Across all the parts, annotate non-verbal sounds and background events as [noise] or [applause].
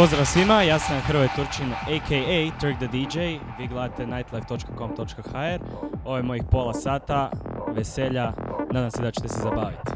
Pozdrav svima, ja sam Hrvoje Turčin, a.k.a. Turk the DJ. Vi gledate nightlife.com.hr. Ovo je mojih pola sata, veselja, nadam se da ćete se zabaviti.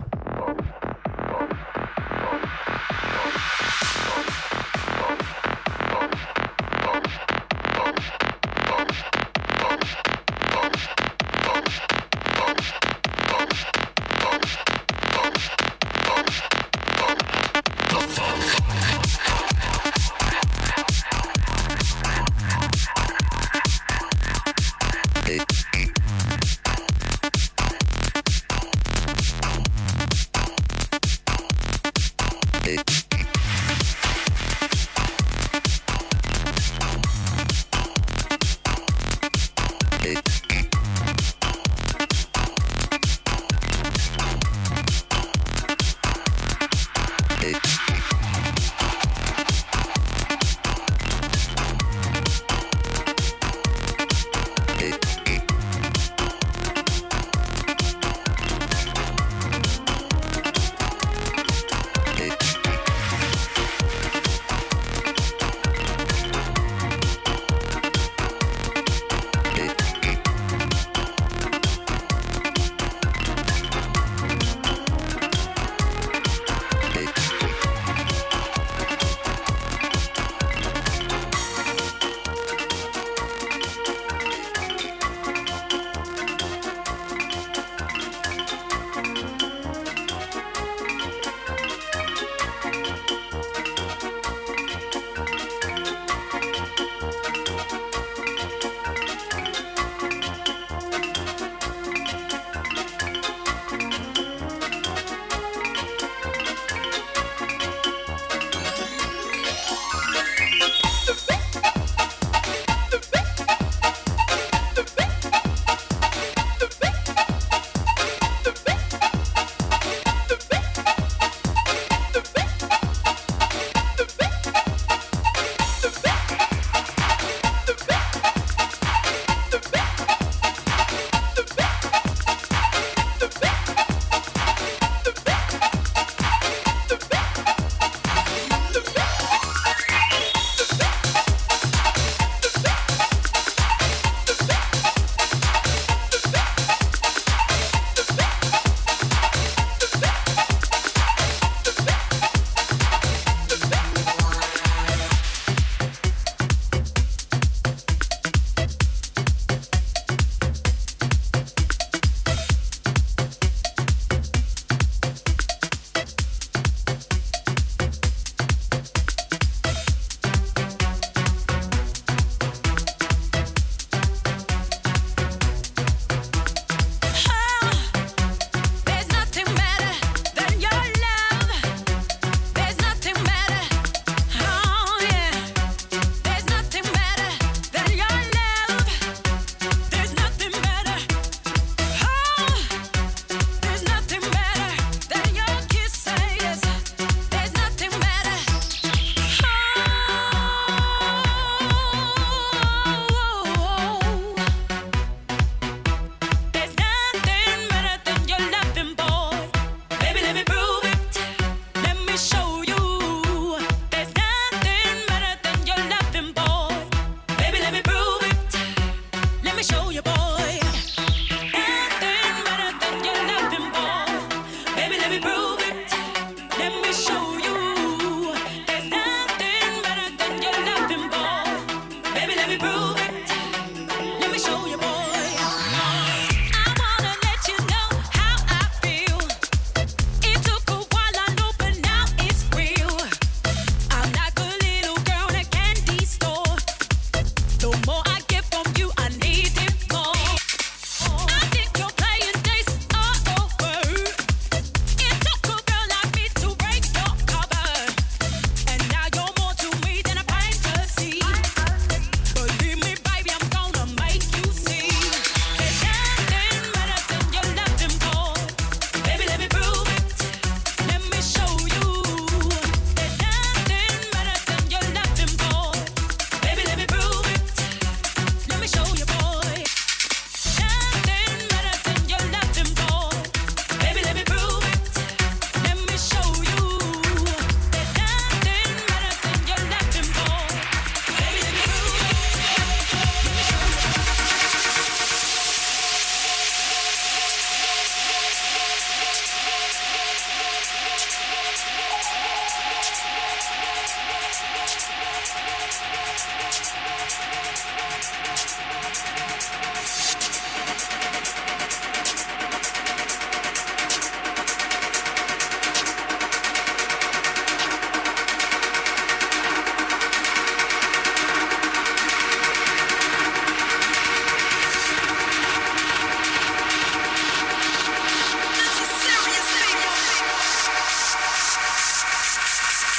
Check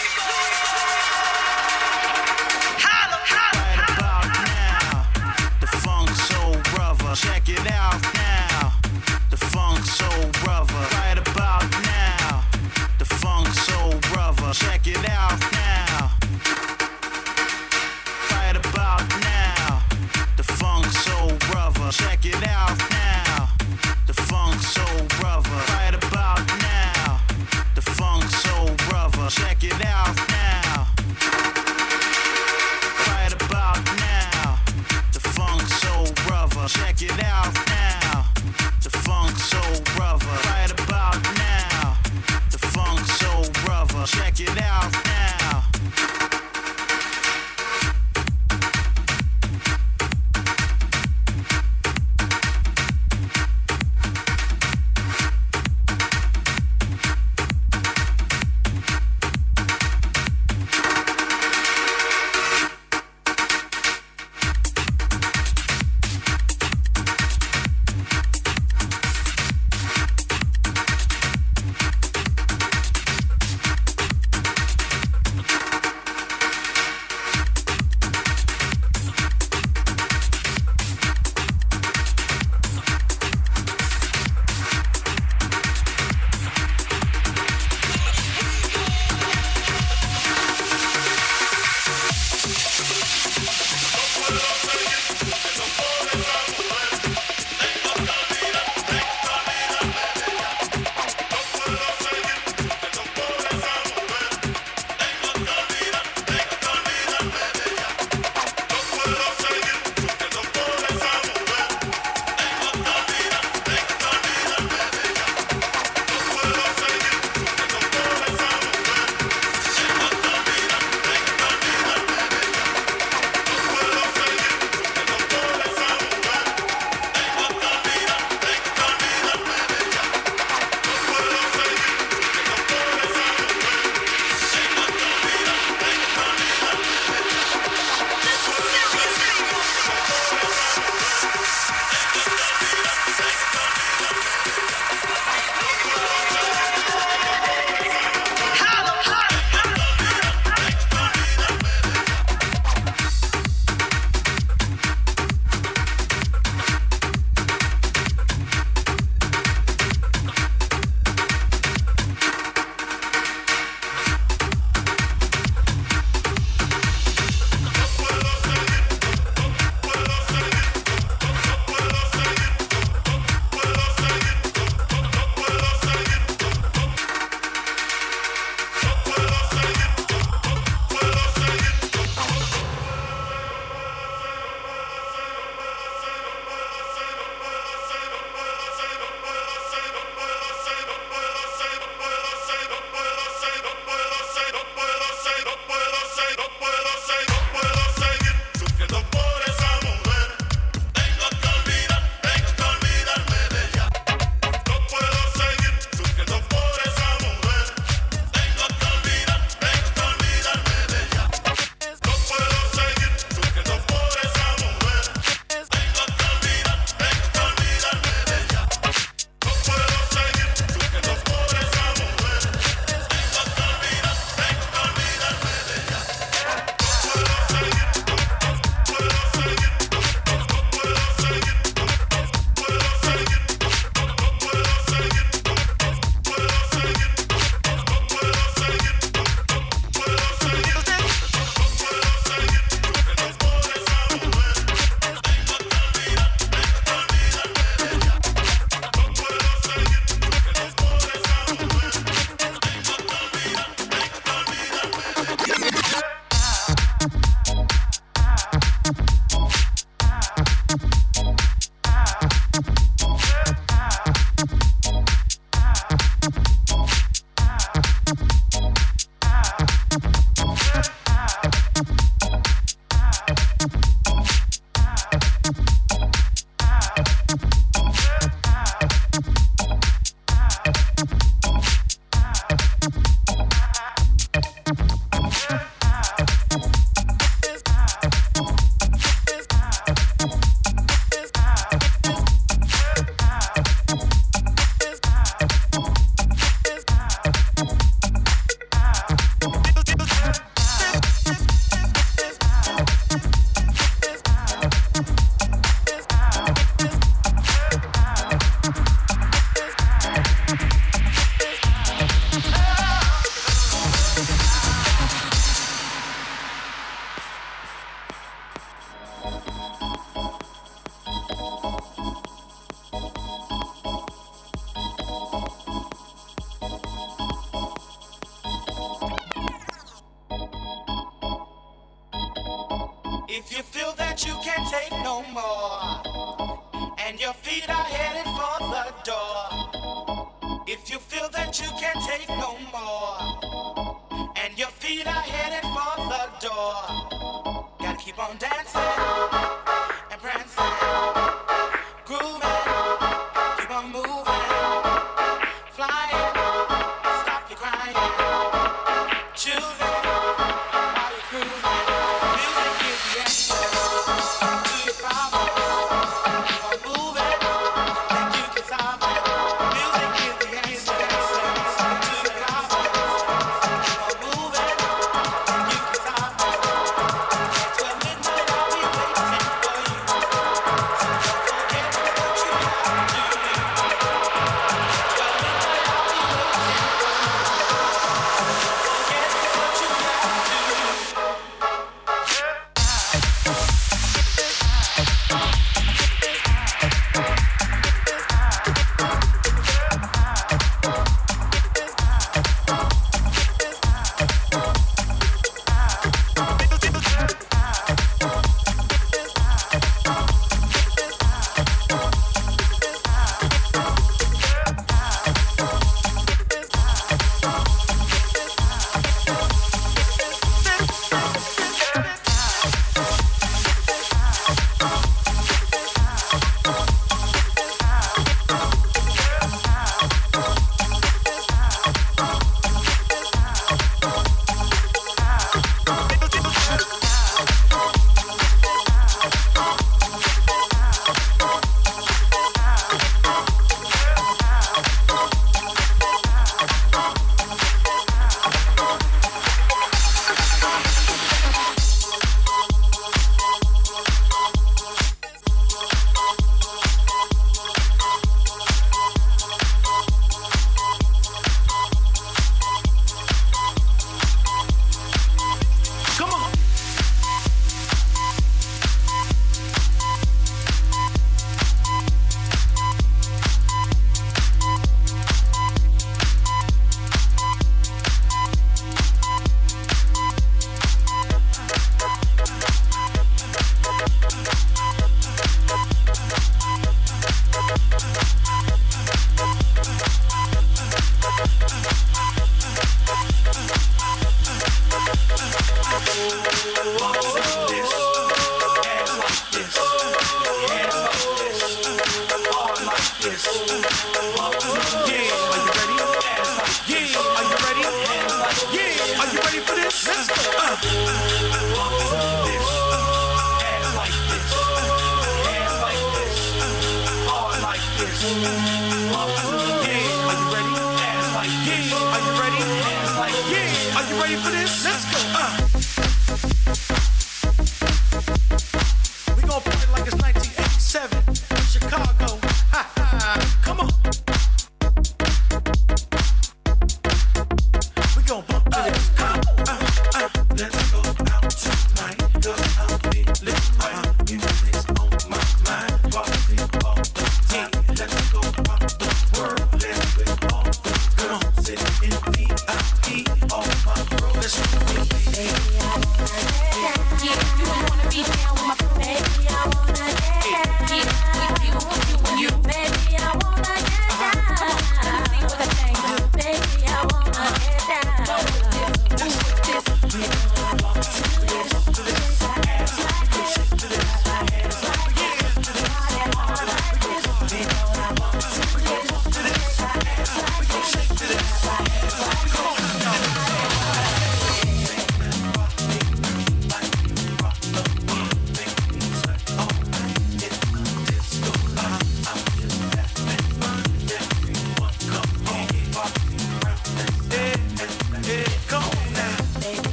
it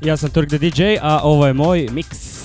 ja sam Turk the DJ, a ovo je moj mix.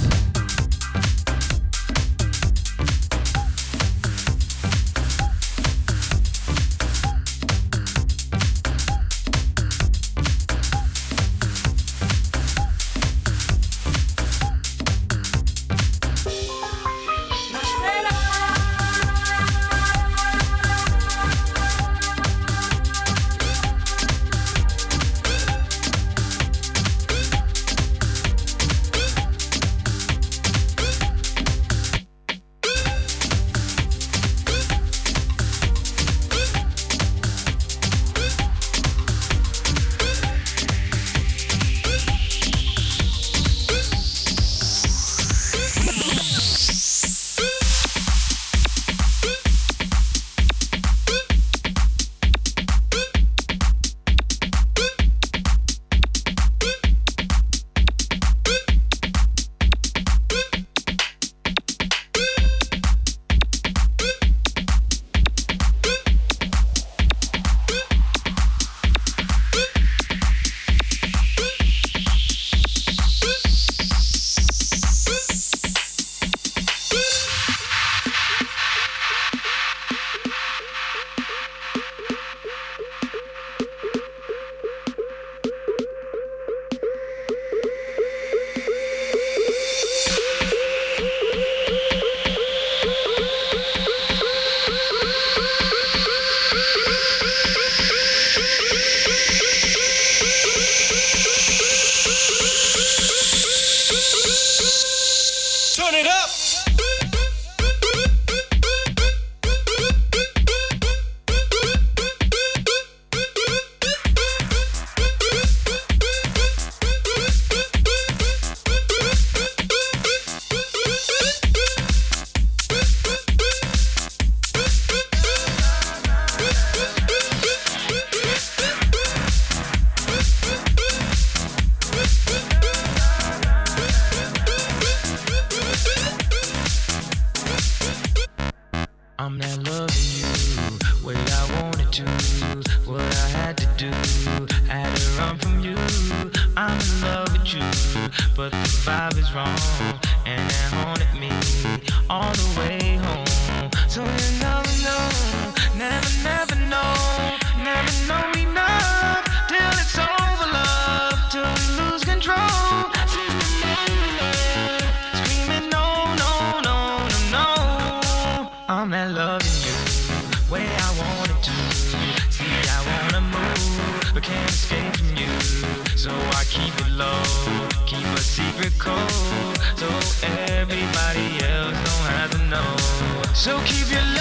So I keep in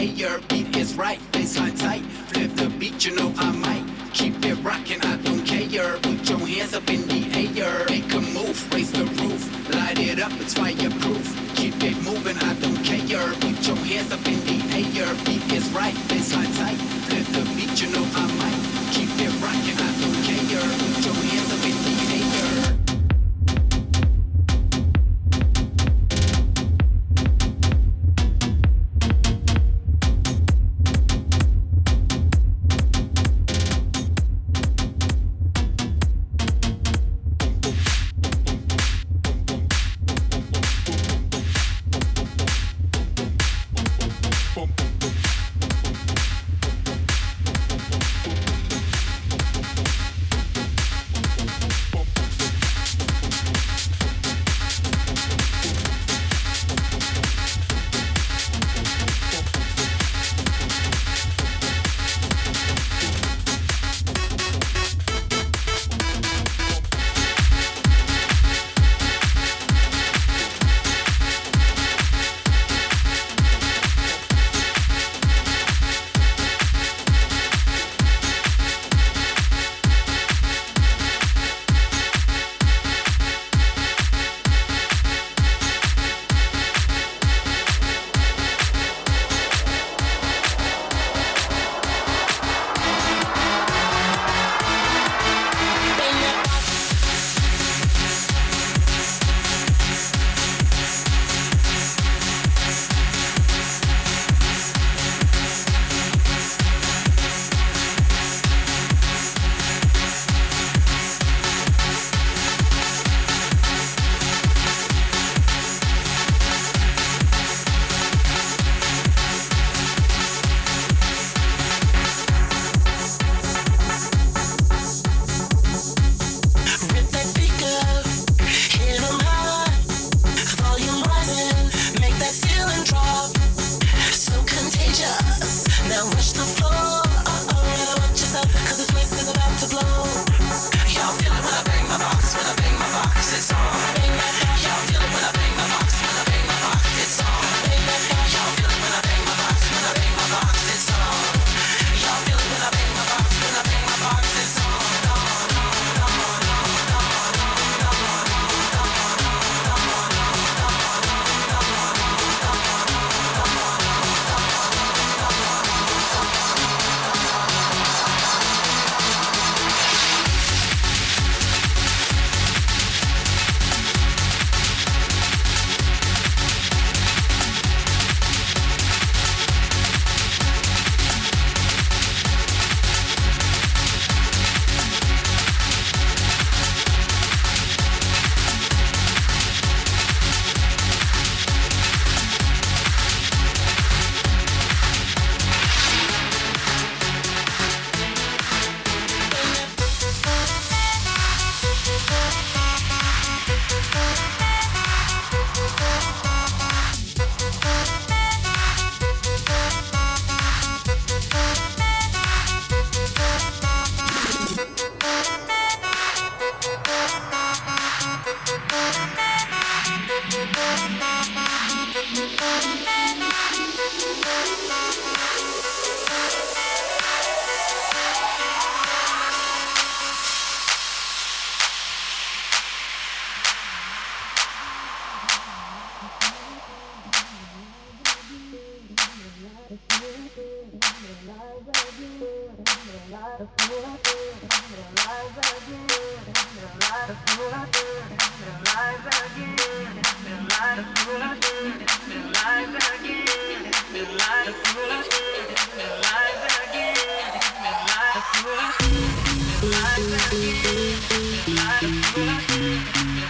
Hey, your beat is right, baseline tight. Flip the beat, you know I might. Keep it rocking, I don't care. Put your hands up in the air. Make a move, raise the roof. Light it up, it's fireproof. Keep it moving, I don't care. Put your hands up in the air. Beat is right, baseline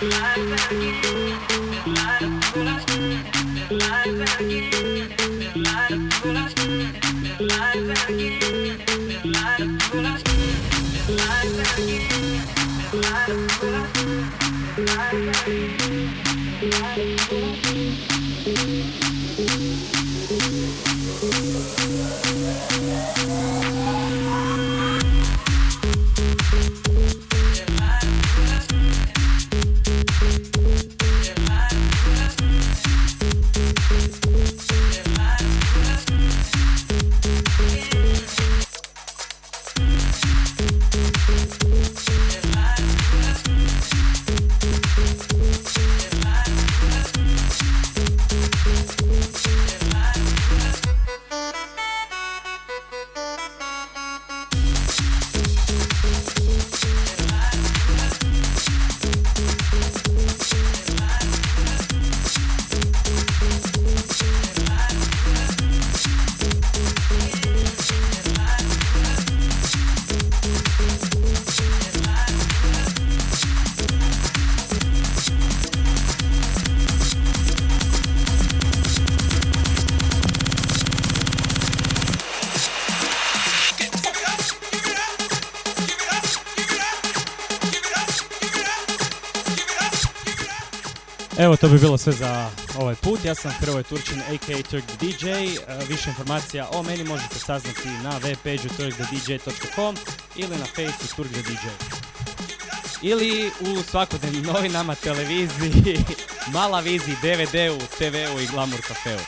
Life again, life again. Evo, to bi bilo sve za ovaj put. Ja sam Hrvoje Turčin, a.k.a. Turk DJ. E, Više informacija o meni možete saznati na web page turkthedj.com ili na Facebooku Turk DJ. Ili u svakodnevnim novinama, televiziji, [laughs] Mala viziji, DVD-u, TV-u i Glamour kafeu.